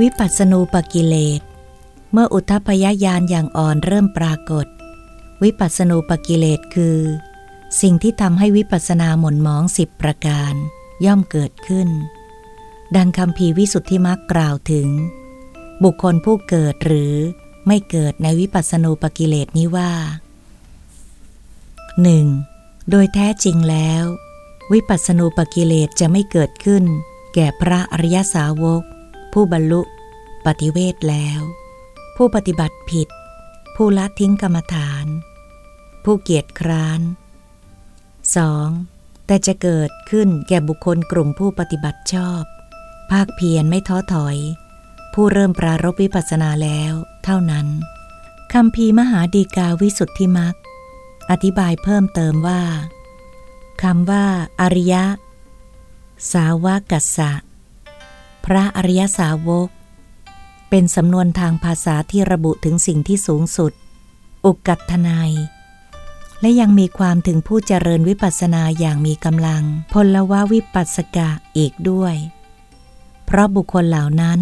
วิปัสสนูปกิเลส เมื่ออุทพยญาณอย่างอ่อนเริ่มปรากฏ วิปัสสนูปกิเลสคือ สิ่งที่ทำให้วิปัสสนาหม่นหมองสิบประการ ย่อมเกิดขึ้น ดังคำพีวิสุทธิมักกล่าวถึง บุคคลผู้เกิดหรือไม่เกิดในวิปัสสนูปกิเลสนี้ว่า 1. โดยแท้จริงแล้ว วิปัสสนูปกิเลสจะไม่เกิดขึ้น แก่พระอริยสาวก ผู้บรรลุปฏิเวทแล้ว ผู้ปฏิบัติผิด ผู้ละทิ้งกรรมฐาน ผู้เกียจคร้าน 2. แต่จะเกิดขึ้นแก่บุคคลกลุ่มผู้ปฏิบัติชอบ ภาคเพียรไม่ท้อถอย ผู้เริ่มปรารบวิปัสสนาแล้วเท่านั้นคำพีมหาดีกาวิสุทธิมักอธิบายเพิ่มเติมว่าคำว่า อริยะ สาวกัสสะ พระอริยสาวก เป็นสำนวนทางภาษาที่ระบุถึงสิ่งที่สูงสุด อุกัตทนายและยังมีความถึงผู้เจริญวิปัสสนาอย่างมีกำลัง พลวะวิปัสสกะอีกด้วย เพราะบุคคลเหล่านั้น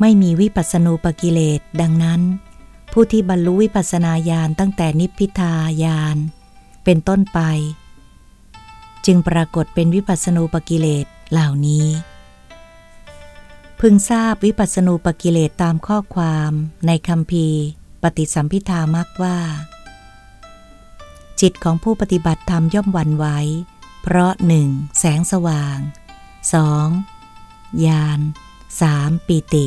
ไม่มีวิปัสสนูปกิเลสดังนั้น ผู้ที่บรรลุวิปัสสนาญาณตั้งแต่นิพพิทายาน เป็นต้นไป จึงปรากฏเป็นวิปัสสนูปกิเลสเหล่านี้ พึงทราบวิปัสสนูปกิเลสตามข้อความในคำพีปฏิสัมพิธามักว่า จิตของผู้ปฏิบัติธรรมย่อมวันไหวเพราะหนึ่งแสงสว่าง 2. ญาณ 3. ปิติ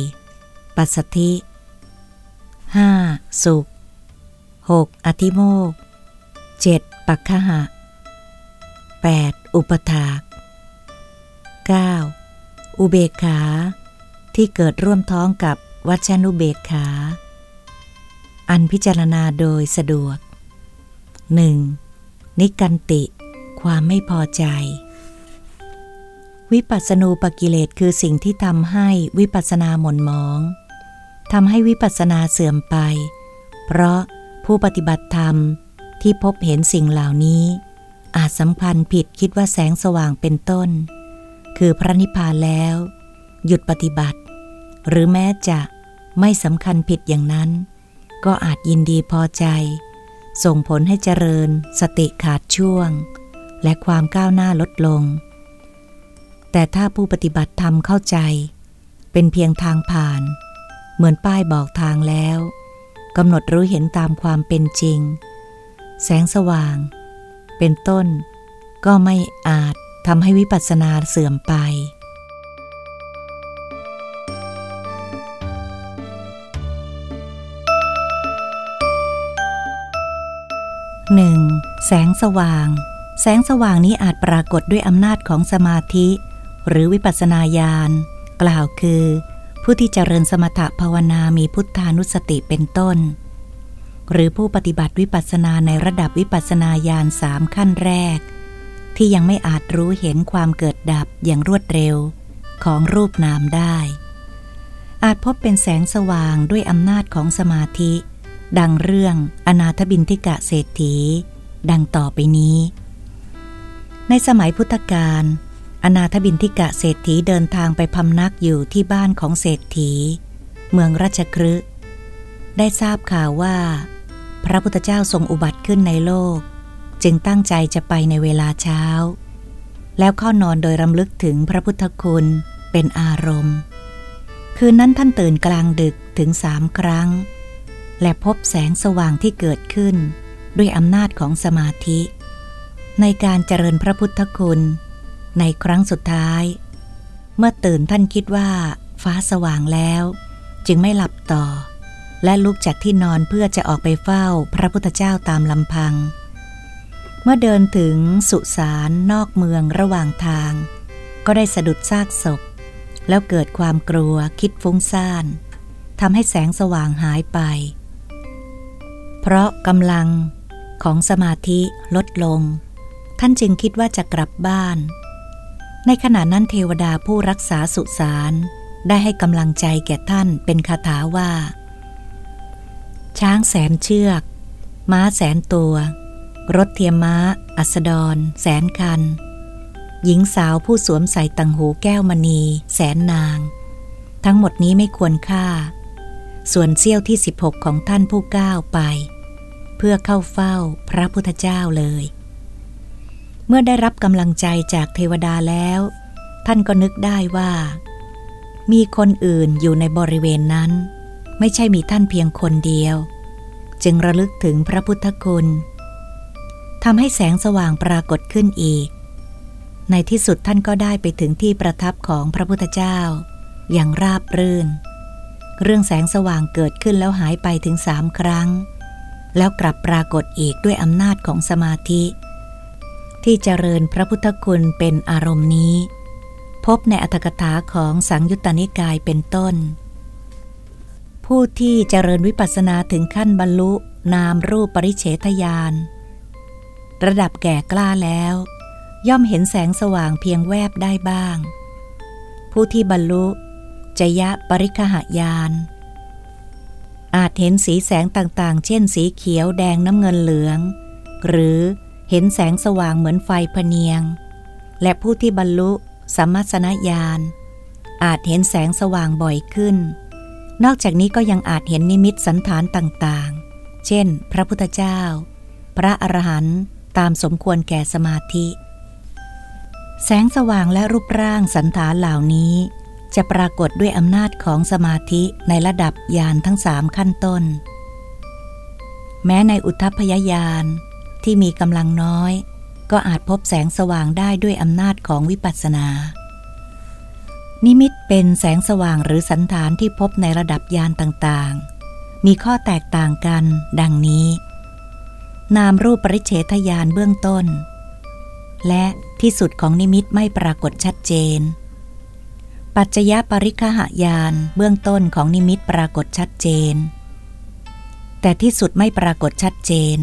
4. ปัสสธิ 5. สุข 6. อธิโมก 7. ปักขหะ 8. อุปถาก 9. อุเบกขา ที่เกิดร่วมท้องกับวัชนุเบกขา อันพิจารณาโดยสะดวก 1. นิกันติ ความไม่พอใจ วิปัสสนูปกิเลสคือสิ่งที่ทำให้วิปัสสนาหม่นมองทำให้วิปัสสนาเสื่อมไป เพราะผู้ปฏิบัติธรรมที่พบเห็นสิ่งเหล่านี้ อาจสำคัญผิดคิดว่าแสงสว่างเป็นต้น คือพระนิพพานแล้ว หยุดปฏิบัติ หรือแม้จะไม่สำคัญผิดอย่างนั้น ก็อาจยินดีพอใจ ส่งผลให้เจริญสติขาดช่วง และความก้าวหน้าลดลง แต่ถ้าผู้ปฏิบัติธรรมเข้าใจ เป็นเพียงทางผ่าน เหมือนป้ายบอกทางแล้วกำหนดรู้เห็นตามความเป็นจริง แสงสว่าง เป็นต้น ก็ไม่อาจ ทำให้วิปัสสนาเสื่อมไป 1. แสงสว่าง แสงสว่างนี้อาจปรากฏด้วยอำนาจของสมาธิ หรือวิปัสสนาญาณ กล่าวคือ ผู้ที่เจริญสมถภาวนามีพุทธานุสติเป็นต้น หรือผู้ปฏิบัติวิปัสสนาในระดับวิปัสนาญาณสามขั้นแรก ที่ยังไม่อาจรู้เห็นความเกิดดับอย่างรวดเร็วของรูปนามได้ อาจพบเป็นแสงสว่างด้วยอำนาจของสมาธิ ดังเรื่องอนาถบินทิกะเศรษฐี ดังต่อไปนี้ ในสมัยพุทธกาลอนาถบินทิกะเศรษฐีเดินทางไปพำนักอยู่ที่บ้านของเศรษฐี เมืองราชครึได้ทราบข่าวว่า พระพุทธเจ้าทรงอุบัติขึ้นในโลก จึงตั้งใจจะไปในเวลาเช้า แล้วเข้านอนโดยรำลึกถึงพระพุทธคุณเป็นอารมณ์ คืนนั้นท่านตื่นกลางดึกถึงสามครั้ง และพบแสงสว่างที่เกิดขึ้น ด้วยอำนาจของสมาธิ ในการเจริญพระพุทธคุณ ในครั้งสุดท้าย เมื่อตื่นท่านคิดว่าฟ้าสว่างแล้ว จึงไม่หลับต่อ และลุกจากที่นอนเพื่อจะออกไปเฝ้าพระพุทธเจ้าตามลำพัง เมื่อเดินถึงสุสานนอกเมืองระหว่างทาง ก็ได้สะดุดซากศพ แล้วเกิดความกลัวคิดฟุ้งซ่านทำให้แสงสว่างหายไป เพราะกำลังของสมาธิลดลง ท่านจึงคิดว่าจะกลับบ้าน ในขณะนั้นเทวดาผู้รักษาสุสานได้ให้กำลังใจแก่ท่านเป็นคาถาว่า ช้างแสนเชือก ม้าแสนตัว รถเทียมม้า อัสดร แสนคัน หญิงสาวผู้สวมใส่ตังหูแก้วมณี แสนนาง ทั้งหมดนี้ไม่ควรค่า ส่วนเสี้ยวที่ 16 ของท่านผู้ก้าวไป เพื่อเข้าเฝ้าพระพุทธเจ้าเลย เมื่อได้รับกำลังใจจากเทวดาแล้ว ท่านก็นึกได้ว่า มีคนอื่นอยู่ในบริเวณนั้น ไม่ใช่มีท่านเพียงคนเดียว จึงระลึกถึงพระพุทธคุณ ทำให้แสงสว่างปรากฏขึ้นอีก ในที่สุดท่านก็ได้ไปถึงที่ประทับของพระพุทธเจ้า อย่างราบรื่น เรื่องแสงสว่างเกิดขึ้นแล้วหายไปถึงสามครั้ง แล้วกลับปรากฏอีกด้วยอำนาจของสมาธิ ที่เจริญพระพุทธคุณเป็นอารมณ์นี้ พบในอัตถกถาของสังยุตตนิกายเป็นต้น ผู้ที่เจริญวิปัสสนาถึงขั้นบรรลุนามรูปปริเฉทญาณ ระดับแก่กล้าแล้ว ย่อมเห็นแสงสว่างเพียงแวบได้บ้าง ผู้ที่บรรลุจยะปริคหายาน อาจเห็นสีแสงต่างๆ เช่นสีเขียวแดงน้ำเงินเหลือง หรือเห็นแสงสว่างเหมือนไฟพเนียง และผู้ที่บรรลุสัมมาสนญาณอาจเห็นแสงสว่างบ่อยขึ้น นอกจากนี้ก็ยังอาจเห็นนิมิตสันฐานต่างๆ เช่น พระพุทธเจ้า พระอรหันต์ ตามสมควรแก่สมาธิ แสงสว่างและรูปร่างสันฐานเหล่านี้ จะปรากฏด้วยอำนาจของสมาธิในระดับยานทั้งสามขั้นต้น แม้ในอุทพยายานที่มีกำลังน้อย ก็อาจพบแสงสว่างได้ด้วยอำนาจของวิปัสสนา นิมิตเป็นแสงสว่างหรือสันฐานที่พบในระดับยานต่างๆ มีข้อแตกต่างกัน ดังนี้ นามรูปปริเฉทยานเบื้องต้น และที่สุดของนิมิตไม่ปรากฏชัดเจน ปัจจยปริคหายานเบื้องต้นของนิมิตปรากฏชัดเจน แต่ที่สุดไม่ปรากฏชัดเจน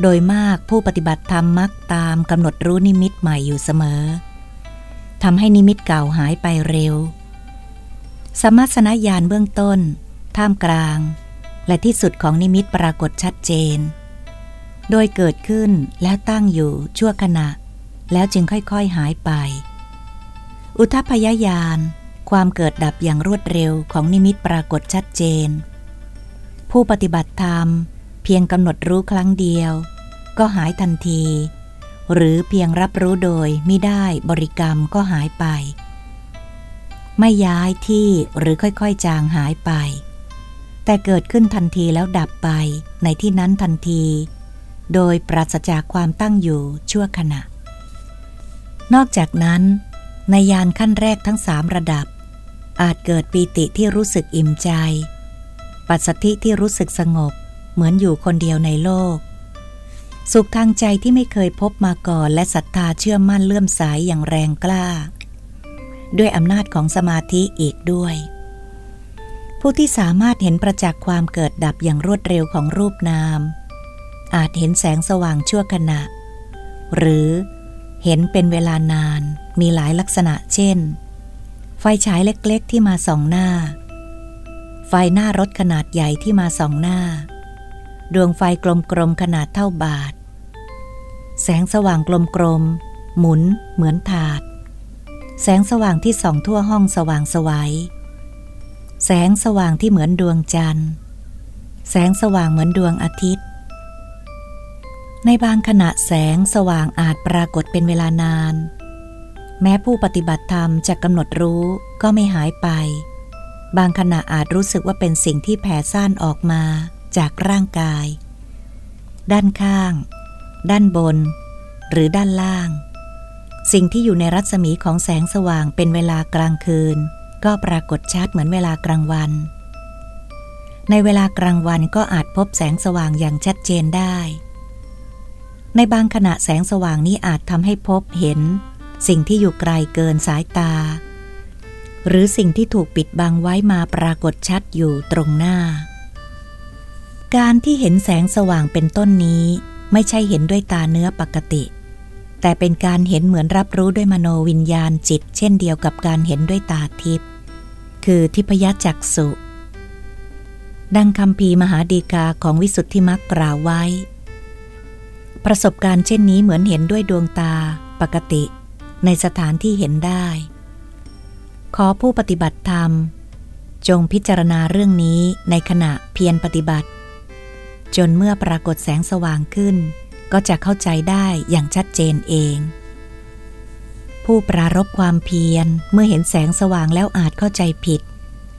โดยมากผู้ปฏิบัติธรรมมักตามกำหนดรู้นิมิตใหม่อยู่เสมอทำให้นิมิตเก่าหายไปเร็ว สมัสนญาณเบื้องต้น ท่ามกลาง และที่สุดของนิมิตปรากฏชัดเจน โดยเกิดขึ้นแล้วตั้งอยู่ชั่วขณะ แล้วจึงค่อยๆหายไป อุทพยายาน ความเกิดดับอย่างรวดเร็วของนิมิตปรากฏชัดเจน ผู้ปฏิบัติธรรม เพียงกำหนดรู้ครั้งเดียว ก็หายทันที หรือเพียงรับรู้โดยไม่ได้บริกรรมก็หายไป ไม่ย้ายที่หรือค่อยๆจางหายไป แต่เกิดขึ้นทันทีแล้วดับไปในที่นั้นทันที โดยปราศจากความตั้งอยู่ชั่วขณะ นอกจากนั้น ในยานขั้นแรกทั้งสามระดับ อาจเกิดปีติที่รู้สึกอิ่มใจ ปัสสธิที่รู้สึกสงบ เหมือนอยู่คนเดียวในโลก สุขทางใจที่ไม่เคยพบมาก่อนและศรัทธาเชื่อมั่นเลื่อมใสยอย่างแรงกล้า ด้วยอำนาจของสมาธิอีกด้วยผู้ที่สามารถเห็นประจักษ์ความเกิดดับอย่างรวดเร็วของรูปนาม อาจเห็นแสงสว่างชั่วขณะ หรือเห็นเป็นเวลานานมีหลายลักษณะเช่น ไฟฉายเล็กๆที่มาสองหน้า ไฟหน้ารถขนาดใหญ่ที่มาสองหน้า ดวงไฟกลมๆขนาดเท่าบาท แสงสว่างกลมๆหมุนเหมือนถาด แสงสว่างที่ส่องทั่วห้องสว่างสวยัยแสงสว่างที่เหมือนดวงจันทร์ แสงสว่างเหมือนดวงอาทิตย์ ในบางขณะแสงสว่างอาจปรากฏเป็นเวลานาน แม้ผู้ปฏิบัติธรรมจะกำหนดรู้ก็ไม่หายไป บางขณะอาจรู้สึกว่าเป็นสิ่งที่แผ่ซ่านออกมาจากร่างกาย ด้านข้าง ด้านบน หรือด้านล่าง สิ่งที่อยู่ในรัศมีของแสงสว่างเป็นเวลากลางคืน ก็ปรากฏชัดเหมือนเวลากลางวัน ในเวลากลางวันก็อาจพบแสงสว่างอย่างชัดเจนได้ ในบางขณะแสงสว่างนี้อาจทำให้พบเห็น สิ่งที่อยู่ไกลเกินสายตา หรือสิ่งที่ถูกปิดบังไว้มาปรากฏชัดอยู่ตรงหน้า การที่เห็นแสงสว่างเป็นต้นนี้ไม่ใช่เห็นด้วยตาเนื้อปกติ แต่เป็นการเห็นเหมือนรับรู้ด้วยมโนวิญญาณจิต เช่นเดียวกับการเห็นด้วยตาทิพย์คือทิพยจักสุดังคำพีมหาดีกาของวิสุทธิมักกล่าวไว้ ประสบการณ์เช่นนี้เหมือนเห็นด้วยดวงตาปกติ ในสถานที่เห็นได้ ขอผู้ปฏิบัติธรรม จงพิจารณาเรื่องนี้ในขณะเพียรปฏิบัติ จนเมื่อปรากฏแสงสว่างขึ้น ก็จะเข้าใจได้อย่างชัดเจนเอง ผู้ปรารบความเพียรเมื่อเห็นแสงสว่างแล้วอาจเข้าใจผิด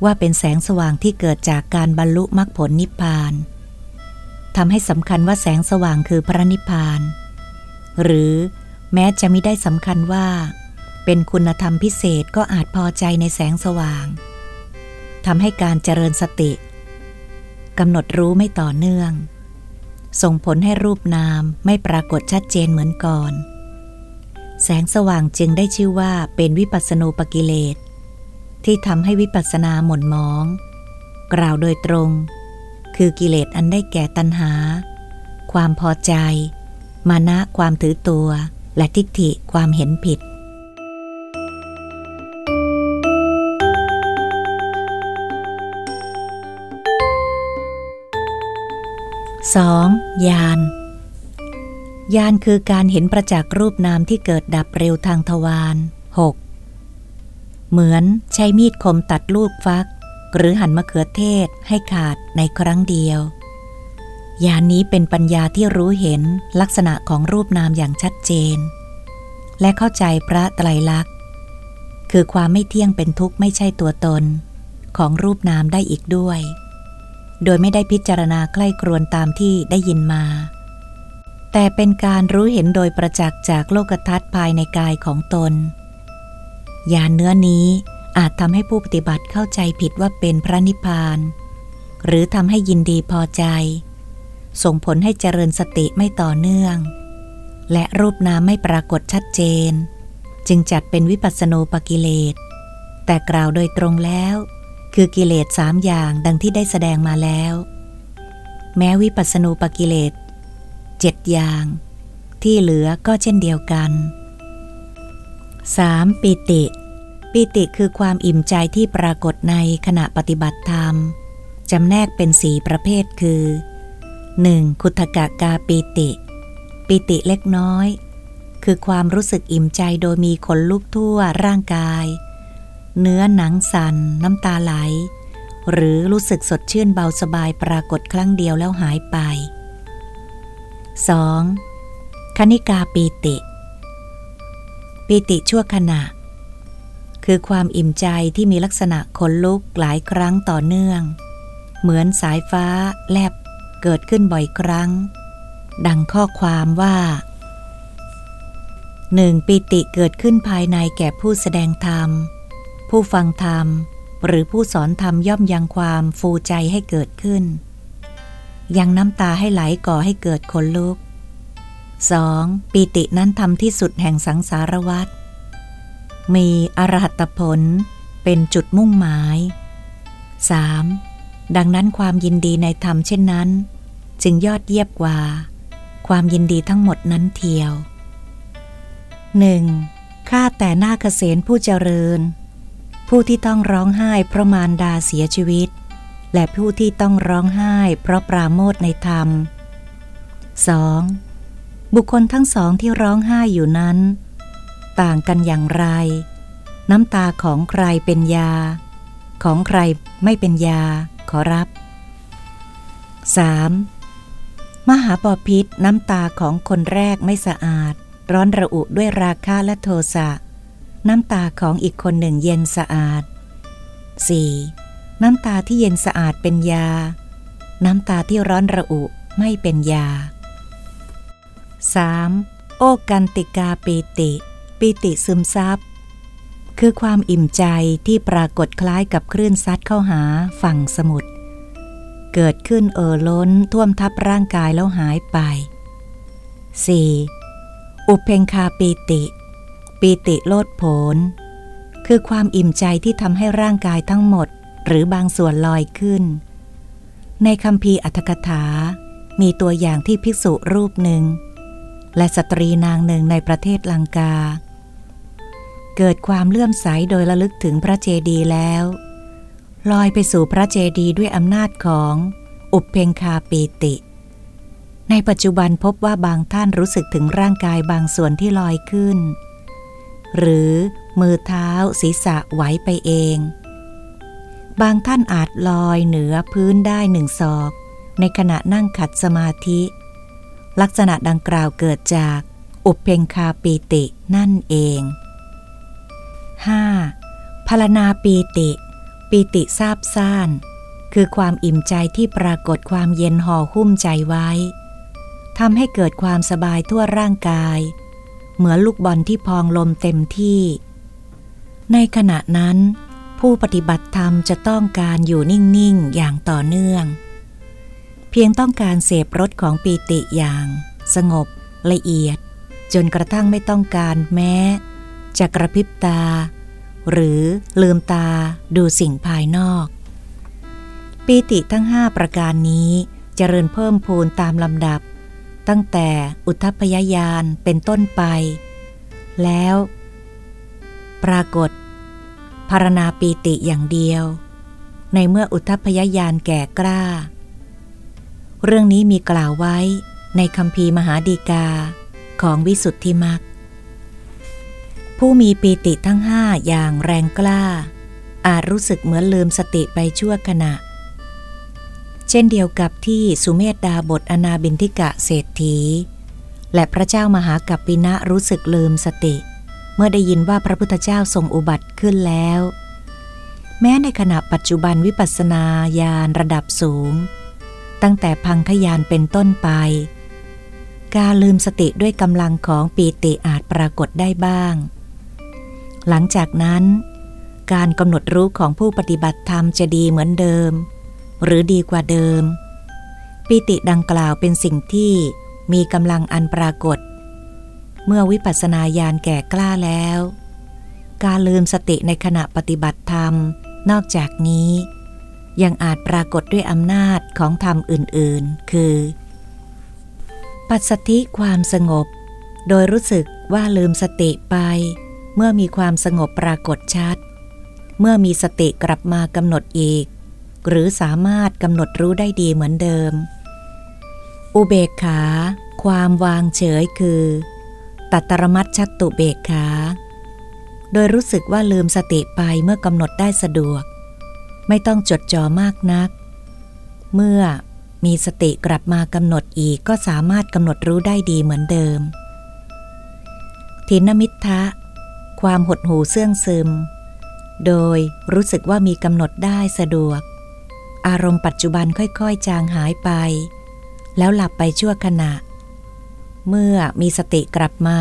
ว่าเป็นแสงสว่างที่เกิดจากการบรรลุมรรคผลนิพพาน ทำให้สำคัญว่าแสงสว่างคือพระนิพพาน หรือแม้จะไม่ได้สำคัญว่า เป็นคุณธรรมพิเศษก็อาจพอใจในแสงสว่างทำให้การเจริญสติกำหนดรู้ไม่ต่อเนื่อง ส่งผลให้รูปนามไม่ปรากฏชัดเจนเหมือนก่อน แสงสว่างจึงได้ชื่อว่าเป็นวิปัสสนูปกิเลสที่ทำให้วิปัสสนาหม่นมอง กล่าวโดยตรง คือกิเลสอันได้แก่ตัณหา ความพอใจ มานะความถือตัว และทิฏฐิความเห็นผิด 2. ยานยานคือการเห็นประจักษ์รูปนามที่เกิดดับเร็วทางทวาร 6. เหมือนใช้มีดคมตัดลูกฟัก หรือหั่นมะเขือเทศให้ขาดในครั้งเดียวยานนี้เป็นปัญญาที่รู้เห็นลักษณะของรูปนามอย่างชัดเจน และเข้าใจพระไตรลักษณ์ คือความไม่เที่ยงเป็นทุกข์ไม่ใช่ตัวตน ของรูปนามได้อีกด้วย โดยไม่ได้พิจารณาใกล้ครวนตามที่ได้ยินมา แต่เป็นการรู้เห็นโดยประจักษ์จากโลกทัศน์ภายในกายของตนยานเนื้อนี้ อาจทำให้ผู้ปฏิบัติเข้าใจผิดว่าเป็นพระนิพพาน หรือทำให้ยินดีพอใจ ส่งผลให้เจริญสติไม่ต่อเนื่อง และรูปนามไม่ปรากฏชัดเจน จึงจัดเป็นวิปัสสนูปกิเลส แต่กล่าวโดยตรงแล้ว คือกิเลสสามอย่างดังที่ได้แสดงมาแล้ว แม้วิปัสสนูปกิเลสเจ็ดอย่าง ที่เหลือก็เช่นเดียวกัน 3. ปิติ ปิติคือความอิ่มใจที่ปรากฏในขณะปฏิบัติธรรมจำแนกเป็นสีประเภทคือ 1. คุถกะกาปิติ ปิติเล็กน้อย คือความรู้สึกอิ่มใจโดยมีขนลุกทั่วร่างกาย เนื้อหนังสัน่นน้ำตาไหล หรือรู้สึกสดชื่นเบาสบายปรากฏครั้งเดียวแล้วหายไป 2. คณิกาปีติ ปีติชั่วขณะ คือความอิ่มใจที่มีลักษณะขนลุกหลายครั้งต่อเนื่อง เหมือนสายฟ้าแลบเกิดขึ้นบ่อยครั้ง ดังข้อความว่าหนึ่งปิติเกิดขึ้นภายในแก่ผู้แสดงธรรม ผู้ฟังธรรม หรือผู้สอนธรรมย่อมยังความฟูใจให้เกิดขึ้น ยังน้ำตาให้ไหลก่อให้เกิดขนลุก 2. ปีตินั้นทำที่สุดแห่งสังสารวัฏ มีอรหัตผลเป็นจุดมุ่งหมาย 3. ดังนั้นความยินดีในธรรมเช่นนั้น จึงยอดเยี่ยบกว่า ความยินดีทั้งหมดนั้นเทียว 1. ข้าแต่หน้าเกษณผู้เจริญ ผู้ที่ต้องร้องไห้เพราะมารดาเสียชีวิต และผู้ที่ต้องร้องไห้เพราะปราโมทในธรรม 2. บุคคลทั้งสองที่ร้องไห้อยู่นั้น ต่างกันอย่างไร น้ำตาของใครเป็นยา ของใครไม่เป็นยา ขอรับ 3. มหาปอพิษน้ำตาของคนแรกไม่สะอาด ร้อนระอุด้วยราคะและโทสะ น้ำตาของอีกคนหนึ่งเย็นสะอาด 4. น้ำตาที่เย็นสะอาดเป็นยา น้ำตาที่ร้อนระอุไม่เป็นยา 3. โอกันติกาปีติ ปิติซึมซับ คือความอิ่มใจที่ปรากฏคล้ายกับคลื่นซัดเข้าหาฝั่งสมุทรเกิดขึ้นเอ่อล้นท่วมทับร่างกายแล้วหายไป 4. อุเพงคาปีติปีติโลดโผน คือความอิ่มใจที่ทำให้ร่างกายทั้งหมดหรือบางส่วนลอยขึ้น ในคำพีอัตถกถา มีตัวอย่างที่ภิกษุรูปหนึ่ง และสตรีนางหนึ่งในประเทศลังกา เกิดความเลื่อมใสโดยระลึกถึงพระเจดีย์แล้ว ลอยไปสู่พระเจดีย์ด้วยอำนาจของอุปเพงคาปีติ ในปัจจุบันพบว่าบางท่านรู้สึกถึงร่างกายบางส่วนที่ลอยขึ้น หรือมือเท้าศีรษะไหวไปเอง บางท่านอาจลอยเหนือพื้นได้หนึ่งศอก ในขณะนั่งขัดสมาธิ ลักษณะดังกล่าวเกิดจากอุปเพงคาปีตินั่นเอง 5. พลนาปีติ ปีติซาบซ่าน คือความอิ่มใจที่ปรากฏความเย็นห่อหุ้มใจไว้ทำให้เกิดความสบายทั่วร่างกาย เหมือนลูกบอลที่พองลมเต็มที่ ในขณะนั้น ผู้ปฏิบัติธรรมจะต้องการอยู่นิ่ง ๆ อย่างต่อเนื่อง พียงต้องการเสพรสของปีติอย่าง สงบ ละเอียด จนกระทั่งไม่ต้องการแม้จะกระพริบตา หรือลืมตาดูสิ่งภายนอก ปีติทั้งห้าประการนี้จเจริญเพิ่มพูนตามลำดับ ตั้งแต่อุทพยายานเป็นต้นไป แล้ว ปรากฏพารณาปีติอย่างเดียว ในเมื่ออุทพยายานแก่กล้า เรื่องนี้มีกล่าวไว้ในคำพีมหาดีกาของวิสุทธิมักผู้มีปีติทั้งห้าอย่างแรงกล้า อาจรู้สึกเหมือนลืมสติไปชั่วขณะ เช่นเดียวกับที่สุเมธดาบทอนาบินทิกะเศรษฐี และพระเจ้ามหากัปปินะรู้สึกลืมสติ เมื่อได้ยินว่าพระพุทธเจ้าทรงอุบัติขึ้นแล้ว แม้ในขณะปัจจุบันวิปัสสนาญาณระดับสูง ตั้งแต่พังคยานเป็นต้นไป การลืมสติด้วยกำลังของปีติอาจปรากฏได้บ้าง หลังจากนั้น การกำหนดรู้ของผู้ปฏิบัติธรรมจะดีเหมือนเดิม หรือดีกว่าเดิมปิติดังกล่าวเป็นสิ่งที่มีกำลังอันปรากฏ เมื่อวิปัสสนาญาณแก่กล้าแล้ว การลืมสติในขณะปฏิบัติธรรม นอกจากนี้ ยังอาจปรากฏด้วยอำนาจของธรรมอื่นๆ คือ ปัสสธิความสงบ โดยรู้สึกว่าลืมสติไป เมื่อมีความสงบปรากฏชัด เมื่อมีสติกลับมากำหนดอีก หรือสามารถกำหนดรู้ได้ดีเหมือนเดิม อุเบกขา ความวางเฉยคือ ตัตรมัตชัตตุเบกขา โดยรู้สึกว่าลืมสติไปเมื่อกำหนดได้สะดวก ไม่ต้องจดจ่อมากนัก เมื่อมีสติกลับมากำหนดอีกก็สามารถกำหนดรู้ได้ดีเหมือนเดิม ทินมิทะความหดหูเสื่องซึม โดยรู้สึกว่ามีกำหนดได้สะดวก อารมณ์ปัจจุบันค่อยๆ จางหายไป แล้วหลับไปชั่วขณะ เมื่อมีสติกลับมา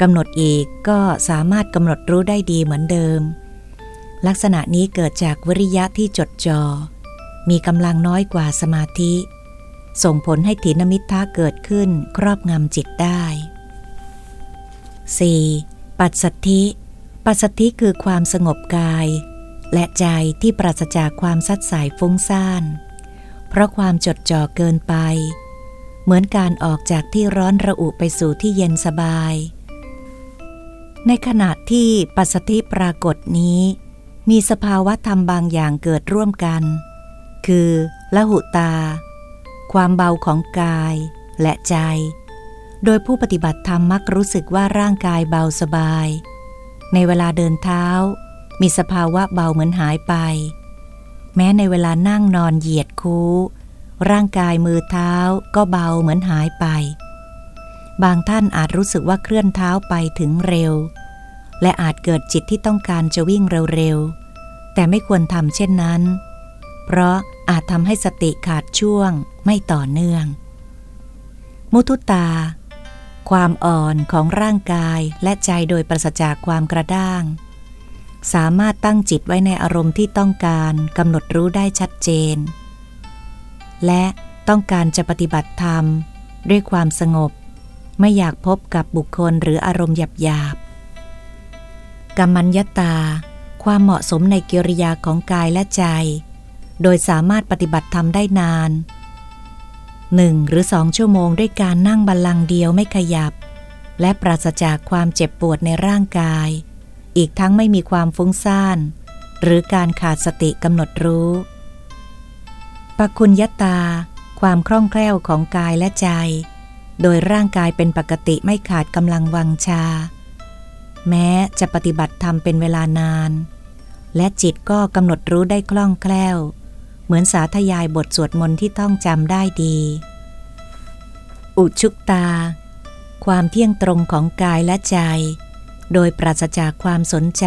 กำหนดอีกก็สามารถกำหนดรู้ได้ดีเหมือนเดิม ลักษณะนี้เกิดจากวิริยะที่จดจอ่อมีกำลังน้อยกว่าสมาธิ ส่งผลให้ถีนมิทธะเกิดขึ้นครอบงำจิตได้ 4. ปัสสัทธิ ปัสสัทธิคือความสงบกาย และใจที่ปราศจากความสัดสายฟุ้งซ่าน เพราะความจดจ่อเกินไป เหมือนการออกจากที่ร้อนระอุไปสู่ที่เย็นสบาย ในขณะที่ปัสสติปรากฏนี้ มีสภาวะธรรมบางอย่างเกิดร่วมกัน คือละหุตา ความเบาของกายและใจ โดยผู้ปฏิบัติธรรมมักรู้สึกว่าร่างกายเบาสบาย ในเวลาเดินเท้า มีสภาวะเบาเหมือนหายไป แม้ในเวลานั่งนอนเหยียดคู้ ร่างกายมือเท้าก็เบาเหมือนหายไป บางท่านอาจรู้สึกว่าเคลื่อนเท้าไปถึงเร็ว และอาจเกิดจิตที่ต้องการจะวิ่งเร็วๆ แต่ไม่ควรทำเช่นนั้น เพราะอาจทำให้สติขาดช่วงไม่ต่อเนื่อง มุทุตา ความอ่อนของร่างกายและใจโดยปราศจากความกระด้าง สามารถตั้งจิตไว้ในอารมณ์ที่ต้องการกำหนดรู้ได้ชัดเจน และต้องการจะปฏิบัติธรรม ด้วยความสงบ ไม่อยากพบกับบุคคลหรืออารมณ์หยาบ กรรมัญญาตา ความเหมาะสมในกิริยาของกายและใจ โดยสามารถปฏิบัติธรรมได้นานหนึ่งหรือสองชั่วโมงด้วยการนั่งบัลลังก์เดียวไม่ขยับ และปราศจากความเจ็บปวดในร่างกาย อีกทั้งไม่มีความฟุ้งซ่าน หรือการขาดสติกำหนดรู้ปคุณยตา ความคล่องแคล่วของกายและใจ โดยร่างกายเป็นปกติไม่ขาดกำลังวังชา แม้จะปฏิบัติธรรมเป็นเวลานาน และจิตก็กำหนดรู้ได้คล่องแคล่ว เหมือนสาธยายบทสวดมนต์ที่ต้องจำได้ดี อุชุกตา ความเที่ยงตรงของกายและใจ โดยปราศจากความสนใจ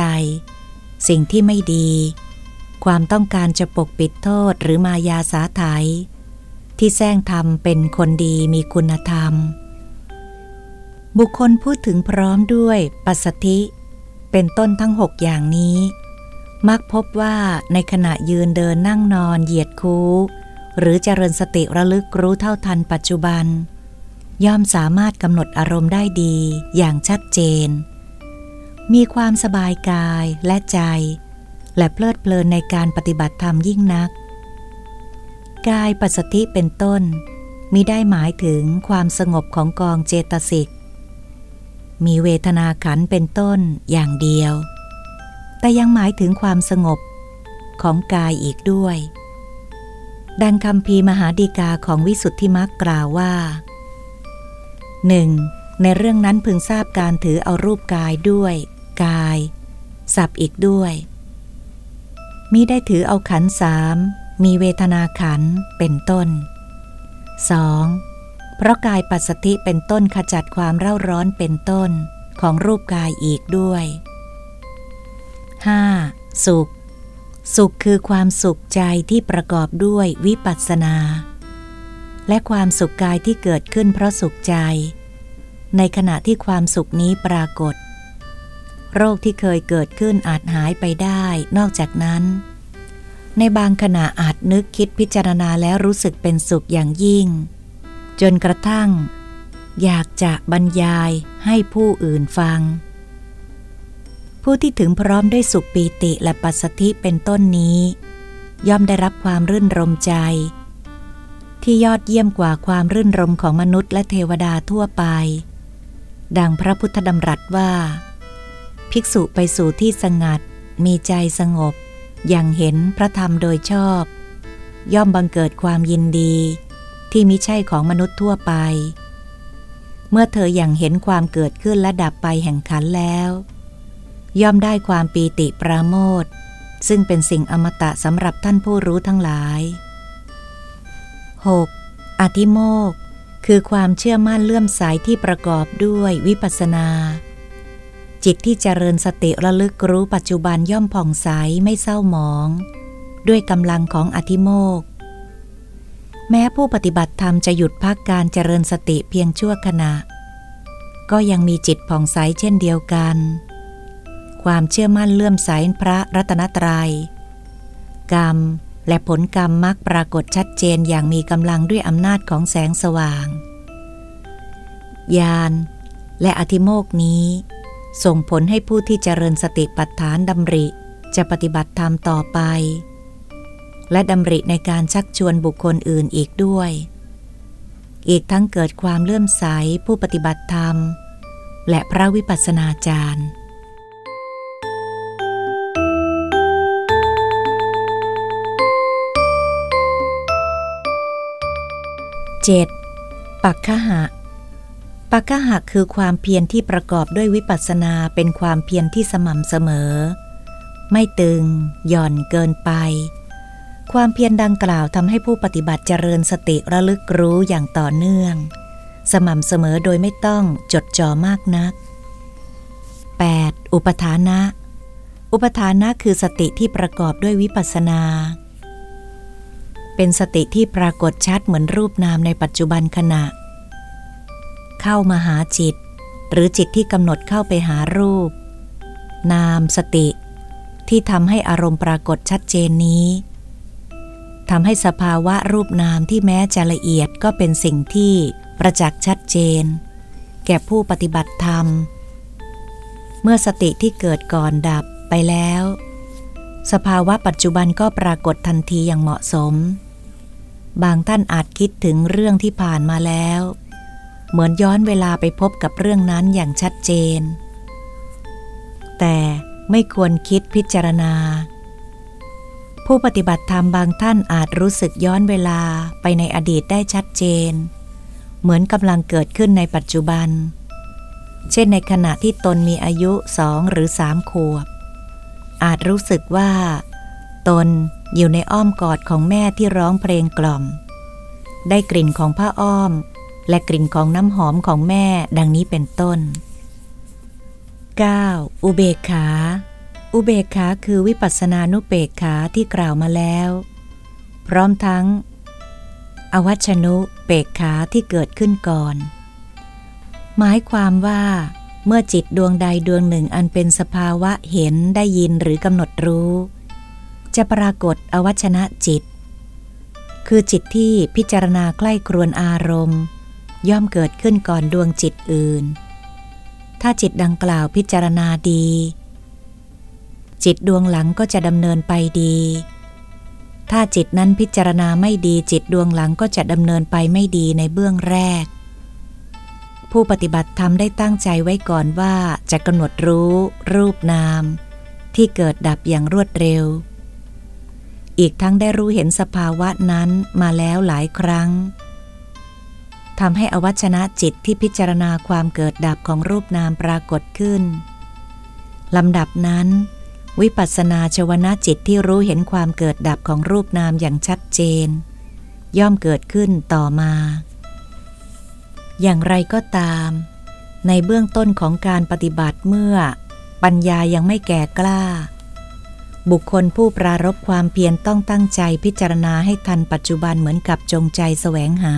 สิ่งที่ไม่ดี ความต้องการจะปกปิดโทษหรือมายาสาไถที่แซงทำเป็นคนดีมีคุณธรรม บุคคลพูดถึงพร้อมด้วยปัสสธิ เป็นต้นทั้งหกอย่างนี้ มักพบว่าในขณะยืนเดินนั่งนอนเหยียดคูหรือเจริญสติระลึกรู้เท่าทันปัจจุบัน ย่อมสามารถกำหนดอารมณ์ได้ดีอย่างชัดเจน มีความสบายกายและใจ และเพลิดเพลินในการปฏิบัติธรรมยิ่งนัก กายปัสสติเป็นต้นมิได้หมายถึงความสงบของกองเจตสิก มีเวทนาขันเป็นต้นอย่างเดียว แต่ยังหมายถึงความสงบของกายอีกด้วย ดังคำพีมหาดีกาของวิสุทธิมักกล่าวว่าหนึ่งในเรื่องนั้นพึงทราบการถือเอารูปกายด้วย กาย สับอีกด้วยมิได้ถือเอาขันสามมีเวทนาขันเป็นต้น 2. เพราะกายปัสสติเป็นต้นขจัดความเร่าร้อนเป็นต้นของรูปกายอีกด้วย 5. สุข สุขคือความสุขใจที่ประกอบด้วยวิปัสสนา และความสุขกายที่เกิดขึ้นเพราะสุขใจ ในขณะที่ความสุขนี้ปรากฏ โรคที่เคยเกิดขึ้นอาจหายไปได้ นอกจากนั้น ในบางขณะอาจนึกคิดพิจารณาแล้วรู้สึกเป็นสุขอย่างยิ่ง จนกระทั่ง อยากจะบรรยายให้ผู้อื่นฟัง ผู้ที่ถึงพร้อมด้วยสุขปีติและปัสสธิเป็นต้นนี้ ย่อมได้รับความรื่นรมใจ ที่ยอดเยี่ยมกว่าความรื่นรมของมนุษย์และเทวดาทั่วไป ดังพระพุทธดำรัสว่า ภิกษุไปสู่ที่สงัด มีใจสงบ อย่างเห็นพระธรรมโดยชอบ ย่อมบังเกิดความยินดี ที่มิใช่ของมนุษย์ทั่วไป เมื่อเธออย่างเห็นความเกิดขึ้นและดับไปแห่งขันแล้ว ย่อมได้ความปีติปราโมทซึ่งเป็นสิ่งอมตะสำหรับท่านผู้รู้ทั้งหลาย 6. อธิโมกคือความเชื่อมั่นเลื่อมใสที่ประกอบด้วยวิปัสนา จิตที่เจริญสติระลึกรู้ปัจจุบันย่อมผ่องใสไม่เศร้าหมอง ด้วยกำลังของอธิโมก แม้ผู้ปฏิบัติธรรมจะหยุดพักการเจริญสติเพียงชั่วขณะ ก็ยังมีจิตผ่องใสเช่นเดียวกัน ความเชื่อมั่นเลื่อมใสพระรัตนตรยัย กรรมและผลกรรมมักปรากฏชัดเจนอย่างมีกำลังด้วยอำนาจของแสงสว่าง ญาณและอธิโมกนี้ ส่งผลให้ผู้ที่เจริญสติปัฏฐานดำริ จะปฏิบัติธรรมต่อไป และดำริในการชักชวนบุคคลอื่นอีกด้วย อีกทั้งเกิดความเลื่อมใสผู้ปฏิบัติธรรม และพระวิปัสสนาจารย์ 7. ปักขหะปักขหะคือความเพียรที่ประกอบด้วยวิปัสสนาเป็นความเพียรที่สม่ำเสมอ ไม่ตึง หย่อนเกินไป ความเพียรดังกล่าวทำให้ผู้ปฏิบัติเจริญสติระลึกรู้อย่างต่อเนื่อง สม่ำเสมอโดยไม่ต้องจดจ่อมากนัก 8. อุปทานะ อุปทานะคือสติที่ประกอบด้วยวิปัสสนา เป็นสติที่ปรากฏชัดเหมือนรูปนามในปัจจุบันขณะ เข้ามาหาจิต หรือจิตที่กำหนดเข้าไปหารูป นามสติ ที่ทำให้อารมณ์ปรากฏชัดเจนนี้ ทำให้สภาวะรูปนามที่แม้จะละเอียดก็เป็นสิ่งที่ประจักษ์ชัดเจน แก่ผู้ปฏิบัติธรรม เมื่อสติที่เกิดก่อนดับไปแล้ว สภาวะปัจจุบันก็ปรากฏทันทีอย่างเหมาะสม บางท่านอาจคิดถึงเรื่องที่ผ่านมาแล้ว เหมือนย้อนเวลาไปพบกับเรื่องนั้นอย่างชัดเจน แต่ไม่ควรคิดพิจารณา ผู้ปฏิบัติธรรมบางท่านอาจรู้สึกย้อนเวลาไปในอดีตได้ชัดเจน เหมือนกำลังเกิดขึ้นในปัจจุบัน เช่นในขณะที่ตนมีอายุสองหรือสามขวบ อาจรู้สึกว่า ตนอยู่ในอ้อมกอดของแม่ที่ร้องเพลงกล่อม ได้กลิ่นของผ้าอ้อม และกลิ่นของน้ำหอมของแม่ดังนี้เป็นต้น 9. อุเบกขา อุเบกขาคือวิปัสสนานุเบกขาที่กล่าวมาแล้ว พร้อมทั้ง อวัชนุเบกขาที่เกิดขึ้นก่อน หมายความว่า เมื่อจิตดวงใดดวงหนึ่งอันเป็นสภาวะเห็นได้ยินหรือกำหนดรู้ จะปรากฏอวัชนะจิต คือจิตที่พิจารณาใกล้ครวนอารมณ์ ย่อมเกิดขึ้นก่อนดวงจิตอื่น ถ้าจิตดังกล่าวพิจารณาดี จิตดวงหลังก็จะดำเนินไปดี ถ้าจิตนั้นพิจารณาไม่ดีจิตดวงหลังก็จะดำเนินไปไม่ดีในเบื้องแรก ผู้ปฏิบัติธรรมได้ตั้งใจไว้ก่อนว่าจะกำหนดรู้ รูปนาม ที่เกิดดับอย่างรวดเร็ว อีกทั้งได้รู้เห็นสภาวะนั้นมาแล้วหลายครั้งทำให้อวัชนะจิตที่พิจารณาความเกิดดับของรูปนามปรากฏขึ้นลำดับนั้น วิปัสนาชวนาจิตที่รู้เห็นความเกิดดับของรูปนามอย่างชัดเจน ย่อมเกิดขึ้นต่อมา อย่างไรก็ตาม ในเบื้องต้นของการปฏิบัติเมื่อ ปัญญายังไม่แก่กล้า บุคคลผู้ปรารบความเพียรต้องตั้งใจพิจารณาให้ทันปัจจุบันเหมือนกับจงใจแสวงหา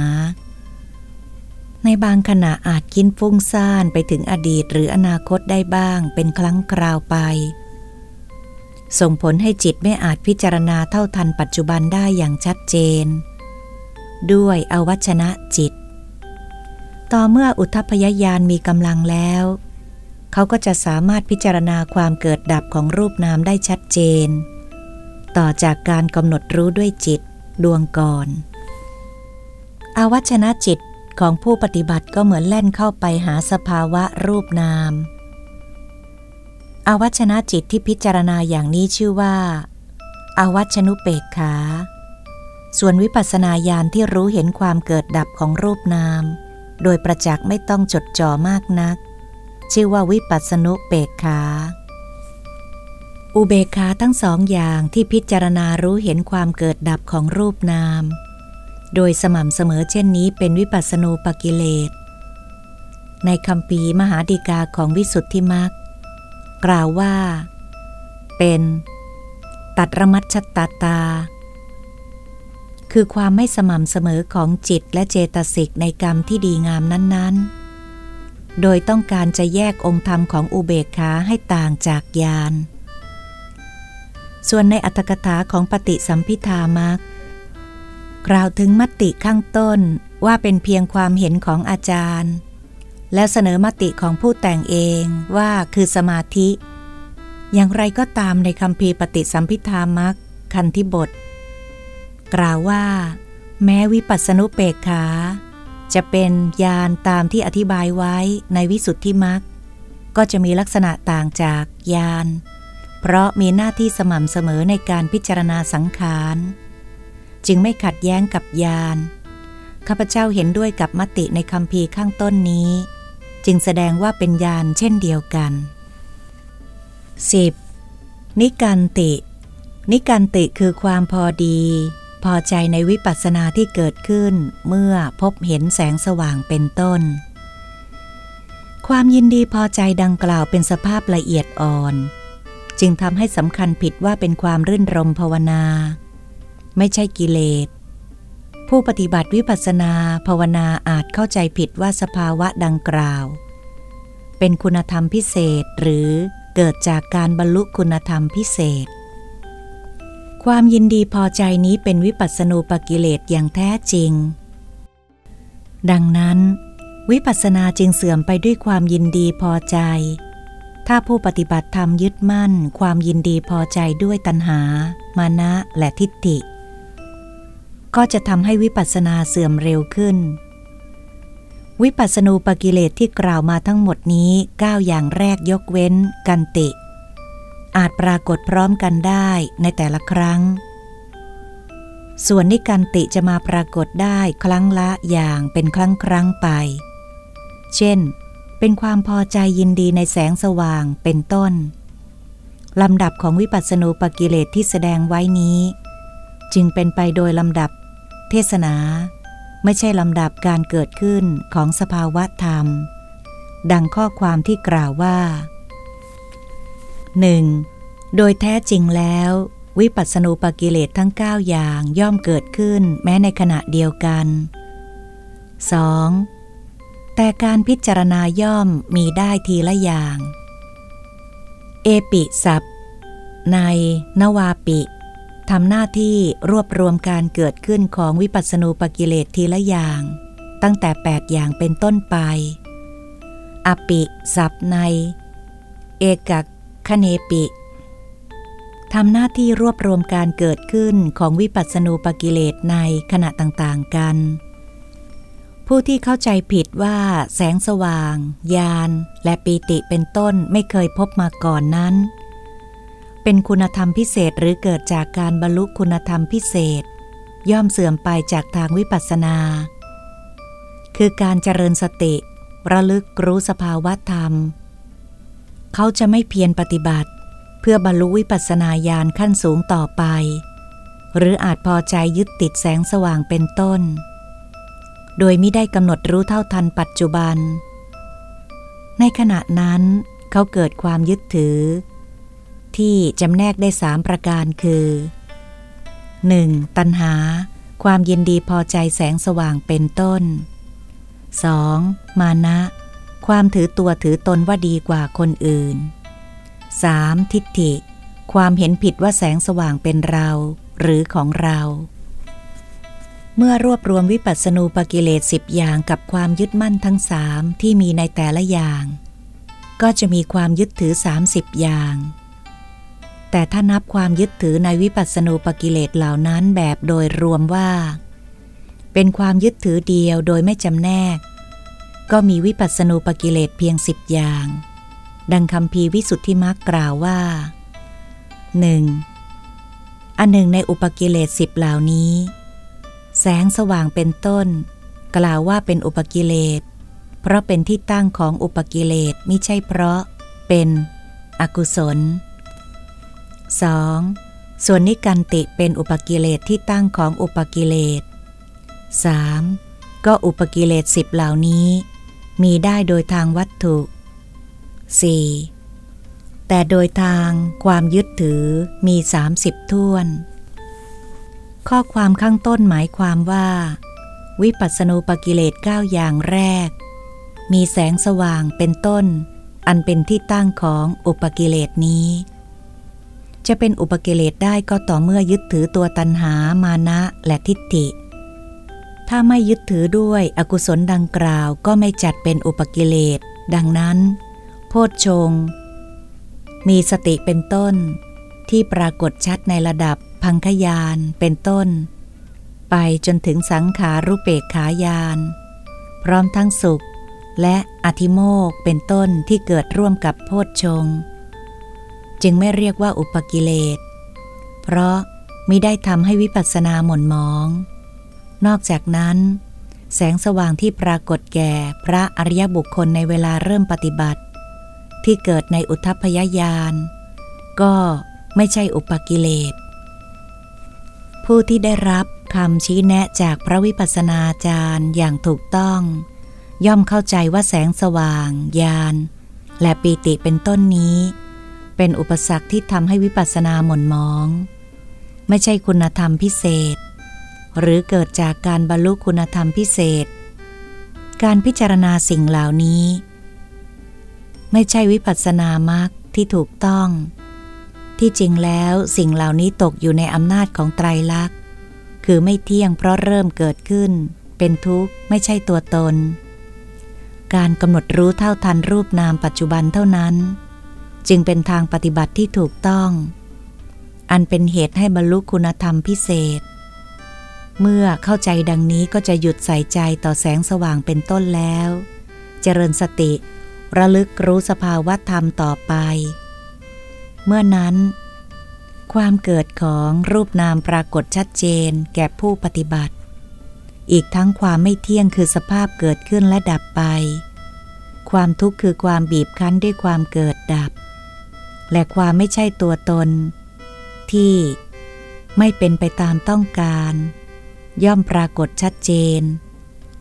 ในบางขณะอาจคิดฟุ้งซ่านไปถึงอดีตหรืออนาคตได้บ้างเป็นครั้งคราวไป ส่งผลให้จิตไม่อาจพิจารณาเท่าทันปัจจุบันได้อย่างชัดเจน ด้วยอวัชนะจิต ต่อเมื่ออุทพยญาณมีกำลังแล้ว เขาก็จะสามารถพิจารณาความเกิดดับของรูปนามได้ชัดเจน ต่อจากการกำหนดรู้ด้วยจิตดวงก่อน อวัชนะจิตของผู้ปฏิบัติก็เหมือนแล่นเข้าไปหาสภาวะรูปนาม อวัชนะจิตที่พิจารณาอย่างนี้ชื่อว่าอาวัชนุเปกขา ส่วนวิปัสนาญาณที่รู้เห็นความเกิดดับของรูปนาม โดยประจักษ์ไม่ต้องจดจ่อมากนัก ชื่อว่าวิปัสนุเปกขาอุเบกขาทั้งสองอย่างที่พิจารณารู้เห็นความเกิดดับของรูปนาม โดยสม่ำเสมอเช่นนี้เป็นวิปัสสนูปกิเลส ในคำปีมหาดีกาของวิสุทธิมัก กล่าวว่า เป็นตัดระมัดชัตตาตา คือความไม่สม่ำเสมอของจิตและเจตสิกในกรรมที่ดีงามนั้น ๆ โดยต้องการจะแยกองค์ธรรมของอุเบกขาให้ต่างจากญาณ ส่วนในอัตถกถาของปฏิสัมพิธามักกล่าวถึงมติข้างต้นว่าเป็นเพียงความเห็นของอาจารย์ แล้วเสนอมติของผู้แต่งเองว่าคือสมาธิ อย่างไรก็ตามในคำพีปฏิสัมพิธามักคันธิบท กล่าวว่า แม้วิปัสสนุเปกขา จะเป็นญาณตามที่อธิบายไว้ในวิสุทธิมักก็จะมีลักษณะต่างจากญาณเพราะมีหน้าที่สม่ำเสมอในการพิจารณาสังขาร จึงไม่ขัดแย้งกับยานข้าพเจ้าเห็นด้วยกับมติในคำพีข้างต้นนี้ จึงแสดงว่าเป็นยานเช่นเดียวกัน 10. นิการติ นิการติคือความพอดี พอใจในวิปัสสนาที่เกิดขึ้นเมื่อพบเห็นแสงสว่างเป็นต้น ความยินดีพอใจดังกล่าวเป็นสภาพละเอียดอ่อน จึงทำให้สำคัญผิดว่าเป็นความรื่นรมภาวนา ไม่ใช่กิเลส ผู้ปฏิบัติวิปัสสนาภาวนาอาจเข้าใจผิดว่าสภาวะดังกล่าว เป็นคุณธรรมพิเศษหรือเกิดจากการบรรลุคุณธรรมพิเศษ ความยินดีพอใจนี้เป็นวิปัสสนูปกิเลสอย่างแท้จริง ดังนั้น วิปัสสนาจึงเสื่อมไปด้วยความยินดีพอใจ ถ้าผู้ปฏิบัติธรรมยึดมั่น ความยินดีพอใจด้วยตัณหา มานะและทิฏฐิ ก็จะทำให้วิปัสสนาเสื่อมเร็วขึ้น วิปัสสนูปกิเลสที่กล่าวมาทั้งหมดนี้ 9 อย่างแรกยกเว้น กันติ อาจปรากฏพร้อมกันได้ในแต่ละครั้ง ส่วนนิกันติจะมาปรากฏได้ครั้งละอย่างเป็นครั้งครั้งไป เช่น เป็นความพอใจยินดีในแสงสว่างเป็นต้นลำดับของวิปัสสนูปกิเลสที่แสดงไว้นี้ จึงเป็นไปโดยลำดับ เทศนา ไม่ใช่ลำดับการเกิดขึ้นของสภาวะธรรม ดังข้อความที่กล่าวว่า 1. โดยแท้จริงแล้ว วิปัสสนูปกิเลสทั้ง 9 อย่างย่อมเกิดขึ้นแม้ในขณะเดียวกัน 2. แต่การพิจารณาย่อมมีได้ทีละอย่าง เอปิสับในนวาปิ ทำหน้าที่รวบรวมการเกิดขึ้นของวิปัสสนูปกิเลสทีละอย่าง ตั้งแต่ 8 อย่างเป็นต้นไป อปิสับใน เอกกคเนปิทำหน้าที่รวบรวมการเกิดขึ้นของวิปัสสนูปกิเลสในขณะต่างๆกัน ผู้ที่เข้าใจผิดว่าแสงสว่าง ยาน และปีติเป็นต้นไม่เคยพบมาก่อนนั้น เป็นคุณธรรมพิเศษหรือเกิดจากการบรรลุคุณธรรมพิเศษ ย่อมเสื่อมไปจากทางวิปัสสนา คือการเจริญสติ ระลึกรู้สภาวะธรรม เขาจะไม่เพียรปฏิบัติ เพื่อบรรลุวิปัสสนาญาณขั้นสูงต่อไป หรืออาจพอใจยึดติดแสงสว่างเป็นต้น โดยไม่ได้กำหนดรู้เท่าทันปัจจุบัน ในขณะนั้นเขาเกิดความยึดถือ ที่จำแนกได้สามประการคือ 1. ตัณหา ความยินดีพอใจแสงสว่างเป็นต้น 2. มานะ ความถือตัวถือตนว่าดีกว่าคนอื่น 3. ทิฏฐิ ความเห็นผิดว่าแสงสว่างเป็นเรา หรือของเรา เมื่อรวบรวมวิปัสสนูปกิเลสสิบอย่างกับความยึดมั่นทั้งสามที่มีในแต่ละอย่าง ก็จะมีความยึดถือ 30 อย่าง แต่ถ้านับความยึดถือในวิปัสสนูปกิเลสเหล่านั้นแบบโดยรวมว่า เป็นความยึดถือเดียวโดยไม่จำแนก ก็มีวิปัสสนูปกิเลสเพียงสิบอย่าง ดังคำพีวิสุทธิมักกล่าวว่าหนึ่งอันหนึ่งในอุปกิเลสสิบเหล่านี้ แสงสว่างเป็นต้น กล่าวว่าเป็นอุปกิเลส เพราะเป็นที่ตั้งของอุปกิเลสไม่ใช่เพราะเป็นอกุศล 2. ส่วนนิกันติเป็นอุปกิเลสที่ตั้งของอุปกิเลส 3. ก็อุปกิเลสสิบเหล่านี้ มีได้โดยทางวัตถุ 4. แต่โดยทางความยึดถือมี 30 ท่วน ข้อความข้างต้นหมายความว่า วิปัสสนูปกิเลส9อย่างแรก มีแสงสว่างเป็นต้น อันเป็นที่ตั้งของอุปกิเลสนี้ จะเป็นอุปกิเลสได้ก็ต่อเมื่อยึดถือตัวตัณหามานะและทิฏฐิ ถ้าไม่ยึดถือด้วยอกุศลดังกล่าวก็ไม่จัดเป็นอุปกิเลส ดังนั้น โพชฌงมีสติเป็นต้น ที่ปรากฏชัดในระดับพังคยานเป็นต้น ไปจนถึงสังขารุเปกขายาน พร้อมทั้งสุขและอธิโมกเป็นต้นที่เกิดร่วมกับโพชฌง จึงไม่เรียกว่าอุปกิเลส เพราะมิได้ทำให้วิปัสสนาหม่นมอง นอกจากนั้น แสงสว่างที่ปรากฏแก่พระอริยบุคคลในเวลาเริ่มปฏิบัติ ที่เกิดในอุทพยญาณก็ไม่ใช่อุปกิเลส ผู้ที่ได้รับคำชี้แนะจากพระวิปัสสนาจารย์อย่างถูกต้อง ย่อมเข้าใจว่าแสงสว่างญาณและปีติเป็นต้นนี้ เป็นอุปสรรคที่ทำให้วิปัสสนาหม่นมอง ไม่ใช่คุณธรรมพิเศษ หรือเกิดจากการบรรลุคุณธรรมพิเศษ การพิจารณาสิ่งเหล่านี้ ไม่ใช่วิปัสสนามรรคที่ถูกต้อง ที่จริงแล้วสิ่งเหล่านี้ตกอยู่ในอำนาจของไตรลักษณ์ คือไม่เที่ยงเพราะเริ่มเกิดขึ้น เป็นทุกข์ไม่ใช่ตัวตน การกำหนดรู้เท่าทันรูปนามปัจจุบันเท่านั้น จึงเป็นทางปฏิบัติที่ถูกต้อง อันเป็นเหตุให้บรรลุคุณธรรมพิเศษ เมื่อเข้าใจดังนี้ก็จะหยุดใส่ใจต่อแสงสว่างเป็นต้นแล้ว เจริญสติ ระลึกรู้สภาวะธรรมต่อไป เมื่อนั้น ความเกิดของรูปนามปรากฏชัดเจนแก่ผู้ปฏิบัติ อีกทั้งความไม่เที่ยงคือสภาพเกิดขึ้นและดับไปความทุกข์คือความบีบคั้นด้วยความเกิดดับ และความไม่ใช่ตัวตน ที่ไม่เป็นไปตามต้องการ ย่อมปรากฏชัดเจน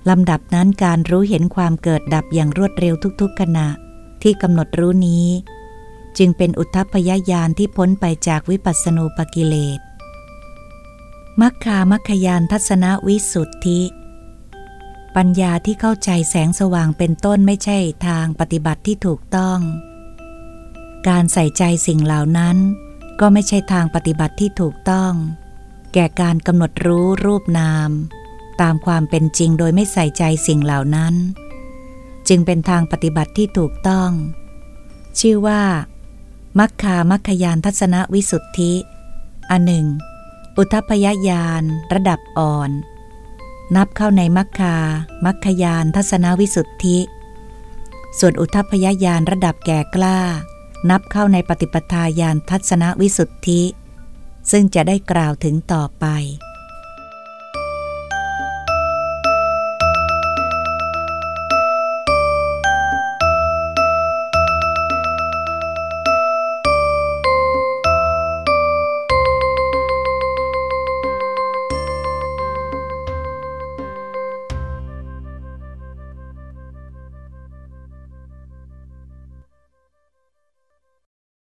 ลำดับนั้นการรู้เห็นความเกิดดับอย่างรวดเร็วทุกๆขณะที่กำหนดรู้นี้ จึงเป็นอุทพยญาณที่พ้นไปจากวิปัสสนูปกิเลสมัคคามัคคยานทัศนวิสุทธิ ปัญญาที่เข้าใจแสงสว่างเป็นต้นไม่ใช่ทางปฏิบัติที่ถูกต้อง การใส่ใจสิ่งเหล่านั้น ก็ไม่ใช่ทางปฏิบัติที่ถูกต้อง แก่การกำหนดรู้รูปนาม ตามความเป็นจริงโดยไม่ใส่ใจสิ่งเหล่านั้น จึงเป็นทางปฏิบัติที่ถูกต้อง ชื่อว่า มัคคามัคคยานทัศนวิสุทธิ อันหนึ่ง อุทพยญาณระดับอ่อน นับเข้าในมัคคามัคคยานทัศนวิสุทธิ ส่วนอุทพยญาณระดับแก่กล้า นับเข้าในปฏิปทาญาณทัศนวิสุทธิ ซึ่งจะได้กล่าวถึงต่อไป